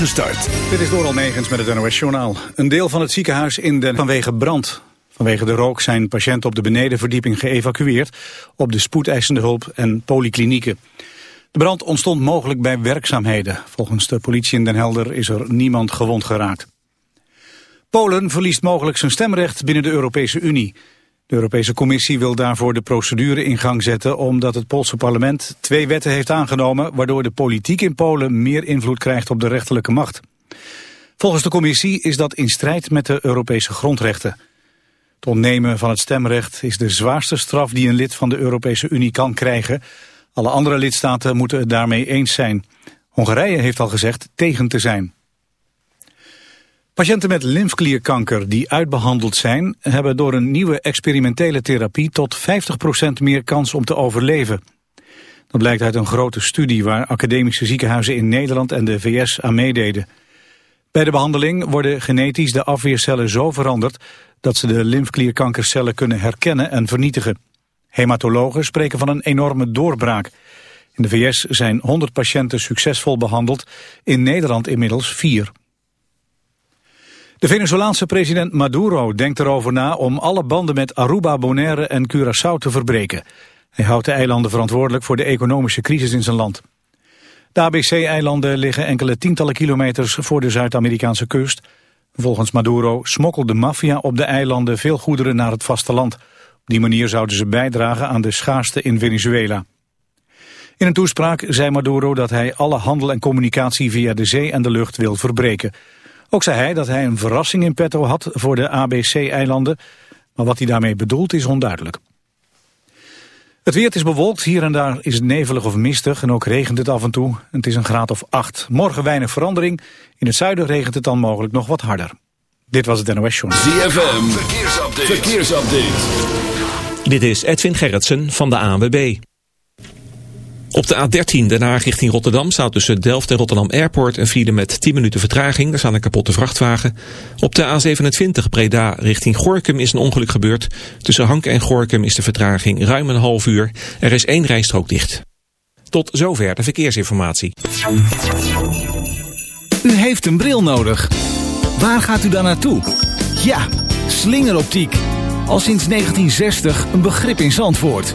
Gestart. Dit is Doral Negens met het NOS-journaal. Een deel van het ziekenhuis in Den vanwege brand. Vanwege de rook zijn patiënten op de benedenverdieping geëvacueerd... op de spoedeisende hulp en polyklinieken. De brand ontstond mogelijk bij werkzaamheden. Volgens de politie in Den Helder is er niemand gewond geraakt. Polen verliest mogelijk zijn stemrecht binnen de Europese Unie. De Europese Commissie wil daarvoor de procedure in gang zetten... omdat het Poolse parlement twee wetten heeft aangenomen... waardoor de politiek in Polen meer invloed krijgt op de rechterlijke macht. Volgens de Commissie is dat in strijd met de Europese grondrechten. Het ontnemen van het stemrecht is de zwaarste straf... die een lid van de Europese Unie kan krijgen. Alle andere lidstaten moeten het daarmee eens zijn. Hongarije heeft al gezegd tegen te zijn. Patiënten met lymfklierkanker die uitbehandeld zijn... hebben door een nieuwe experimentele therapie tot 50% meer kans om te overleven. Dat blijkt uit een grote studie waar academische ziekenhuizen in Nederland en de VS aan meededen. Bij de behandeling worden genetisch de afweercellen zo veranderd... dat ze de lymfklierkankercellen kunnen herkennen en vernietigen. Hematologen spreken van een enorme doorbraak. In de VS zijn 100 patiënten succesvol behandeld, in Nederland inmiddels 4. De Venezolaanse president Maduro denkt erover na om alle banden met Aruba, Bonaire en Curaçao te verbreken. Hij houdt de eilanden verantwoordelijk voor de economische crisis in zijn land. De ABC-eilanden liggen enkele tientallen kilometers voor de Zuid-Amerikaanse kust. Volgens Maduro smokkelt de maffia op de eilanden veel goederen naar het vasteland. Op die manier zouden ze bijdragen aan de schaarste in Venezuela. In een toespraak zei Maduro dat hij alle handel en communicatie via de zee en de lucht wil verbreken. Ook zei hij dat hij een verrassing in petto had voor de ABC-eilanden, maar wat hij daarmee bedoelt is onduidelijk. Het weer is bewolkt, hier en daar is het nevelig of mistig en ook regent het af en toe. Het is een graad of 8. Morgen weinig verandering. In het zuiden regent het dan mogelijk nog wat harder. Dit was het NOS Journal. ZFM, verkeersupdate. verkeersupdate. Dit is Edwin Gerritsen van de ANWB. Op de A13 Den Haag richting Rotterdam staat tussen Delft en Rotterdam Airport een file met 10 minuten vertraging. Daar staat een kapotte vrachtwagen. Op de A27 Breda richting Gorkum is een ongeluk gebeurd. Tussen Hank en Gorkum is de vertraging ruim een half uur. Er is één rijstrook dicht. Tot zover de verkeersinformatie. U heeft een bril nodig. Waar gaat u dan naartoe? Ja, slingeroptiek. Al sinds 1960 een begrip in Zandvoort.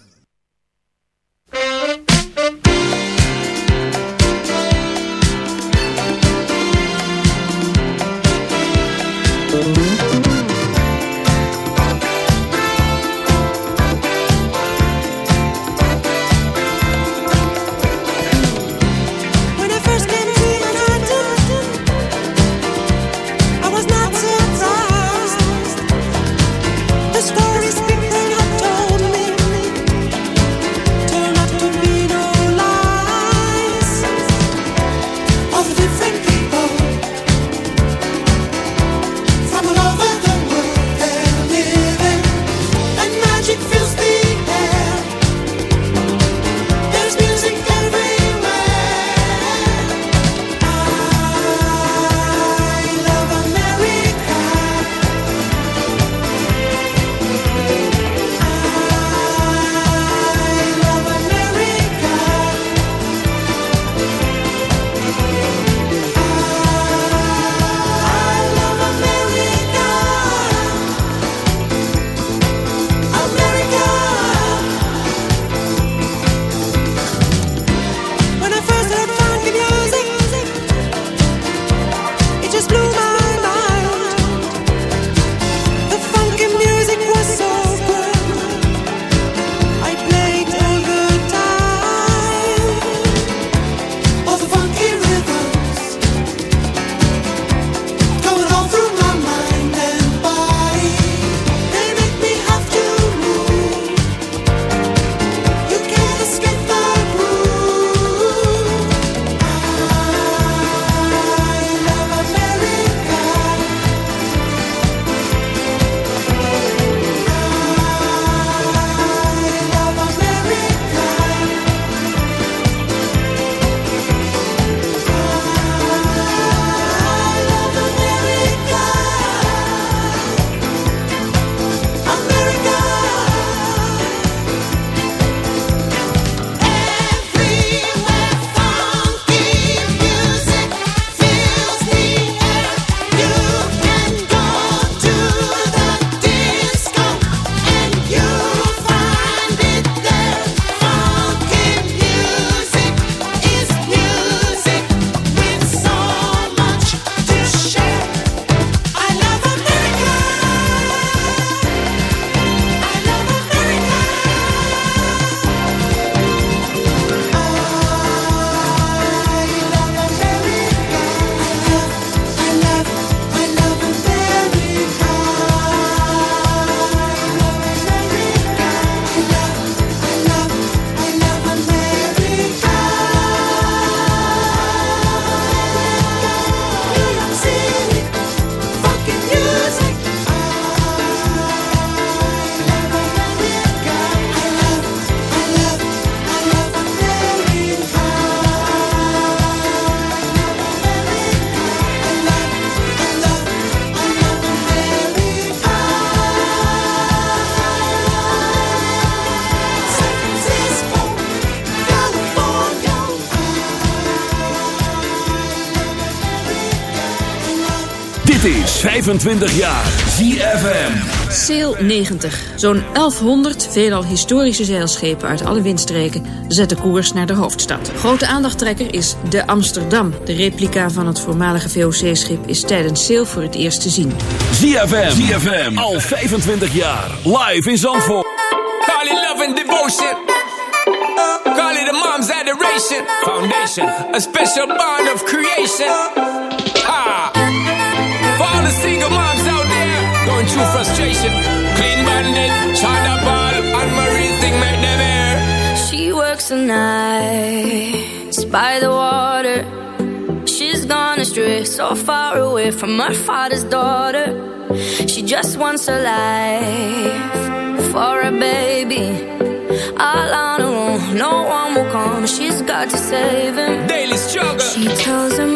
25 jaar ZFM. Sail 90. Zo'n 1100 veelal historische zeilschepen uit alle windstreken zetten koers naar de hoofdstad. Grote aandachttrekker is de Amsterdam. De replica van het voormalige VOC-schip is tijdens Sail voor het eerst te zien. ZFM. ZFM. Al 25 jaar. Live in Zandvoort. Call it love and devotion. Call it a mom's adoration. Foundation. A special bond of creation. Through frustration. Clean bandit, China ball, and Marie thing make them air. She works the nights by the water. She's gone astray, so far away from her father's daughter. She just wants a life for a baby. All on her own, no one will come. She's got to save him. Daily struggle. She tells him,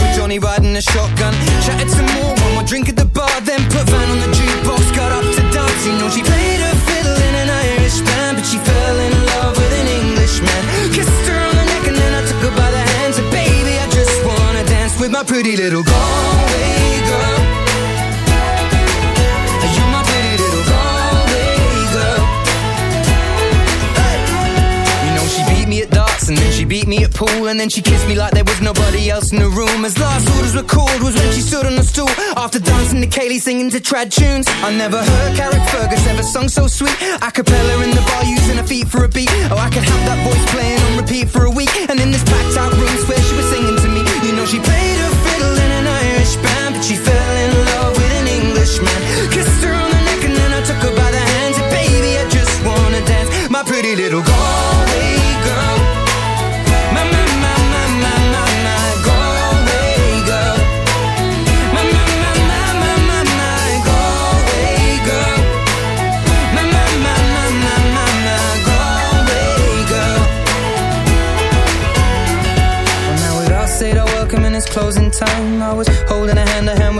Johnny riding a shotgun. Chatted some more, one more drink at the bar, then put Van on the jukebox. Got up to dance, you know she played her fiddle in an Irish band, but she fell in love with an Englishman. Kissed her on the neck and then I took her by the hands. And baby, I just wanna dance with my pretty little Galway pool and then she kissed me like there was nobody else in the room. As last orders were called was when she stood on the stool after dancing to Kaylee singing to trad tunes. I never heard Carrick Fergus ever sung so sweet. A cappella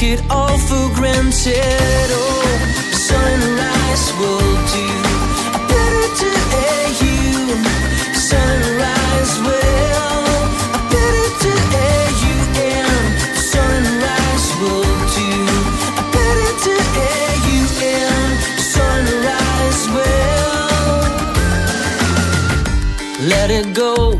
take it all for granted. Oh, sunrise will do. Better to you. Sunrise will. Better to you. Sunrise will do. Better to you. Sunrise will. Let it go,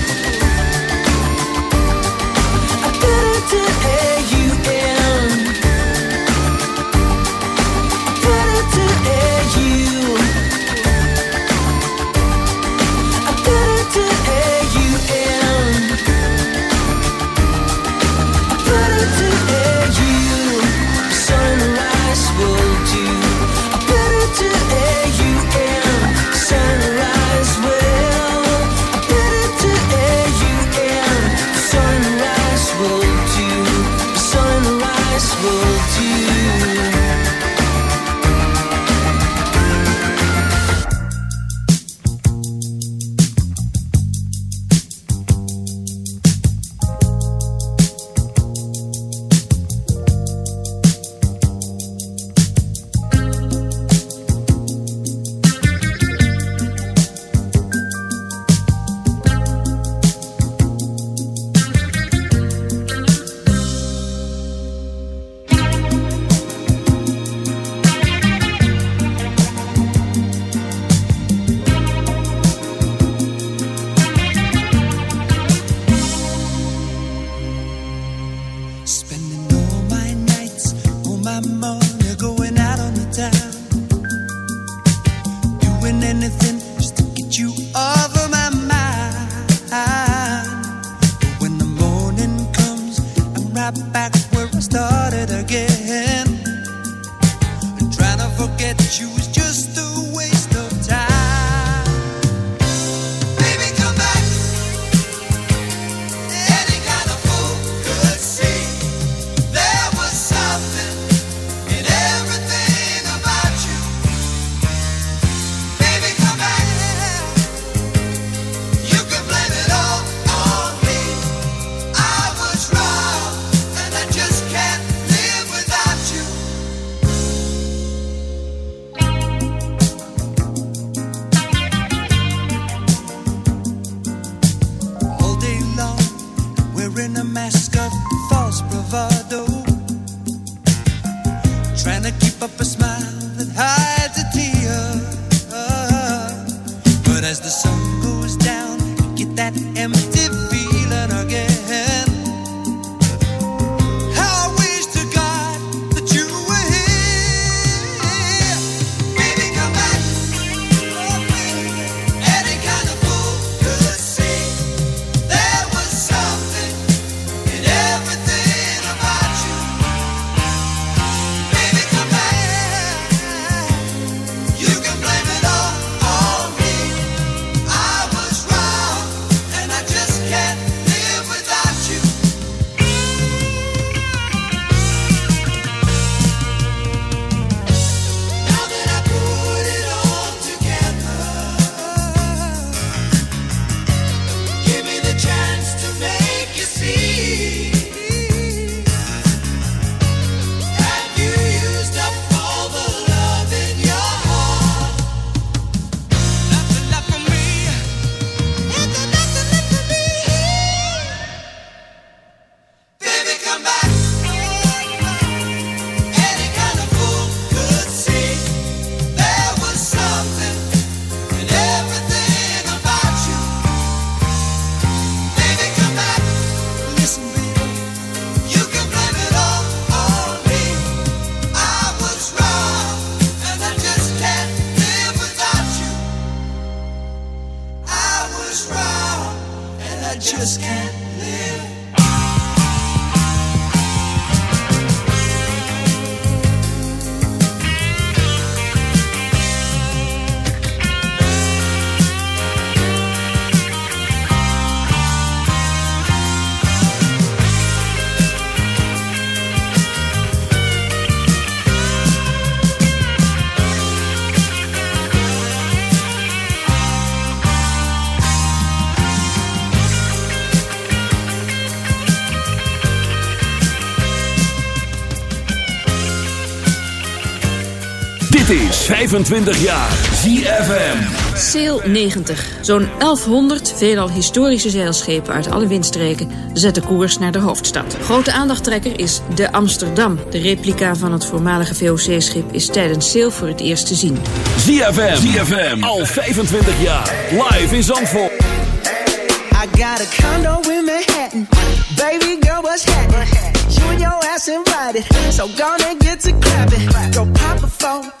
25 jaar ZFM. Sail 90. Zo'n 1100 veelal historische zeilschepen uit alle windstreken zetten koers naar de hoofdstad. Grote aandachttrekker is de Amsterdam. De replica van het voormalige VOC-schip is tijdens Sail voor het eerst te zien. ZFM. ZFM. Al 25 jaar. Live in Zandvoort. I got a condo in Manhattan. Baby girl, what's happening? You and your ass invited. So gonna get to clapping. Go pop a plan.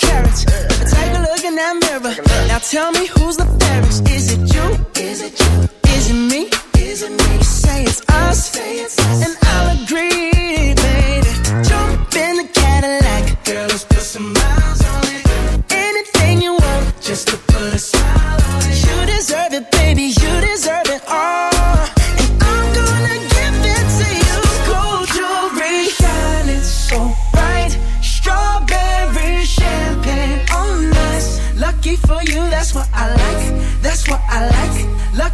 Everything 24 carats. Take a look in that mirror. Now tell me who's the fairest. Is it you? Is it you? Is it me? Is it me? Say it's us.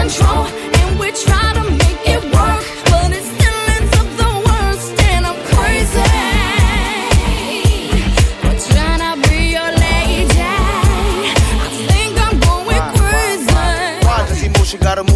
control. And we try to make it work, but it still ends up the worst. And I'm crazy. We're trying to be your lady. I think I'm going crazy. Why does emotion gotta move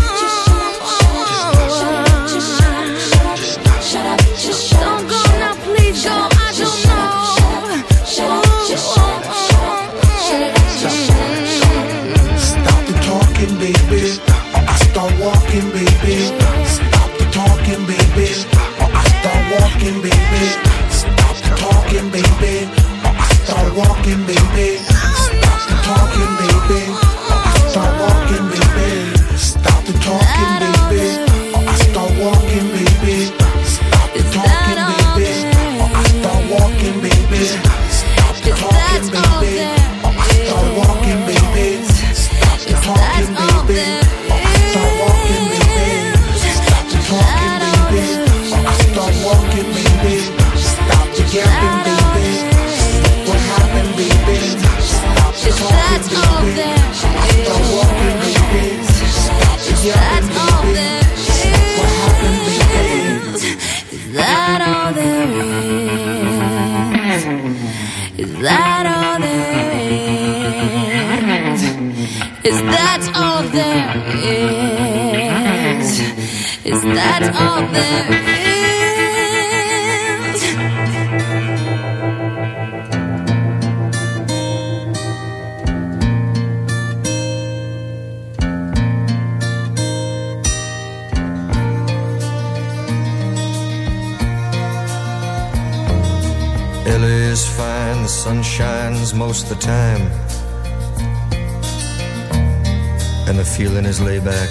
there is? Is that all there is? LA is fine, the sun shines most of the time. Feeling is laid back.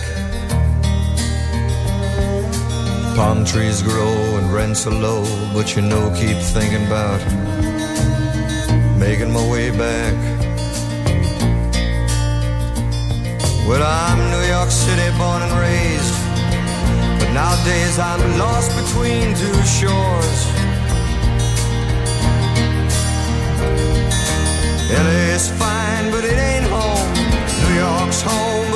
Palm trees grow and rents are low, but you know, keep thinking about making my way back. Well, I'm New York City born and raised, but nowadays I'm lost between two shores. LA's fine, but it ain't home. New York's home,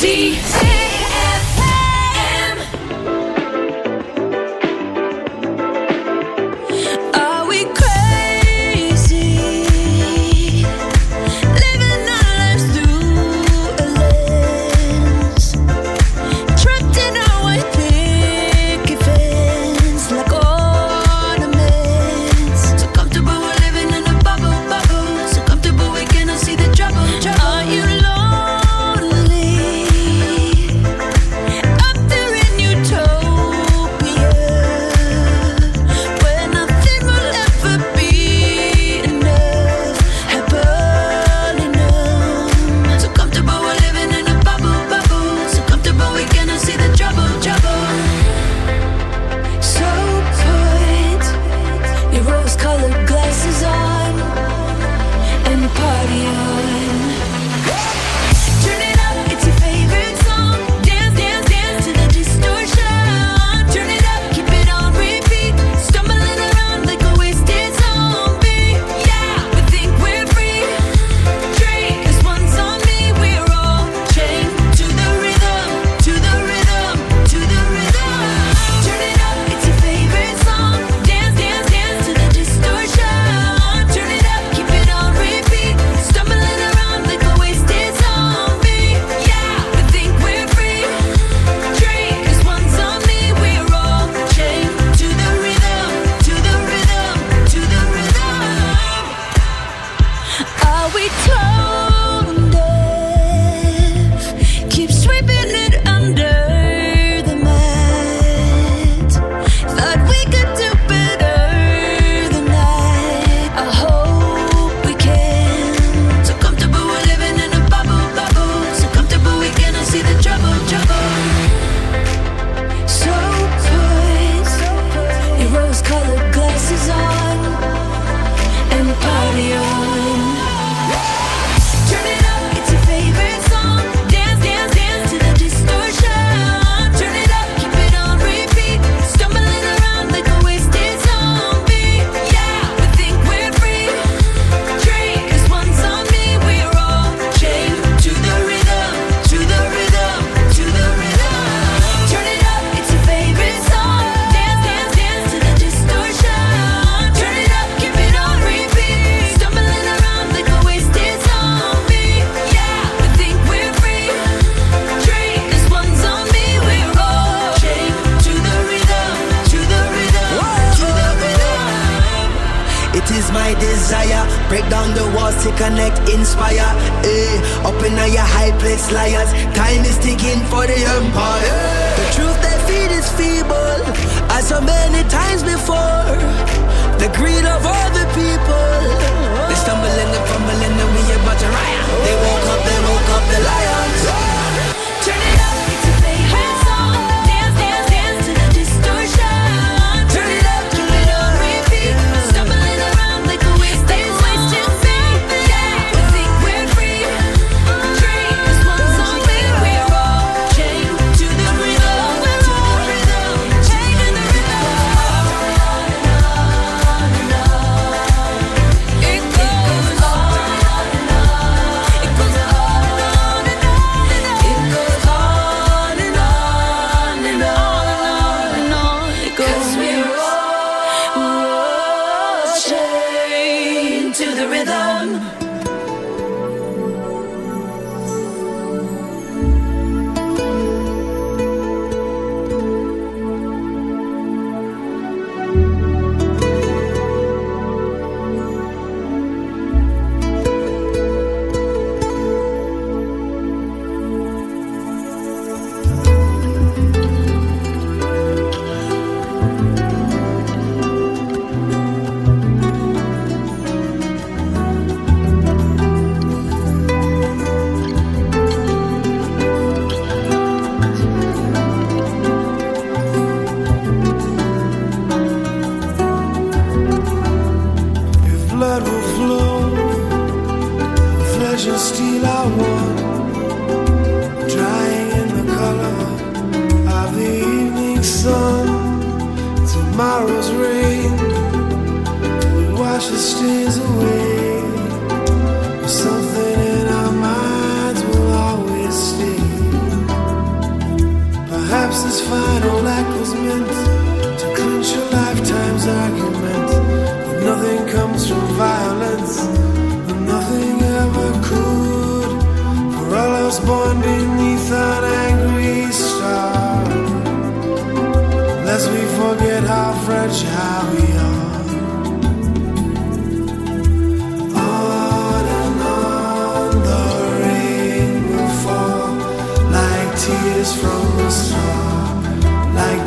See.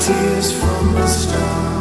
Tears from the star.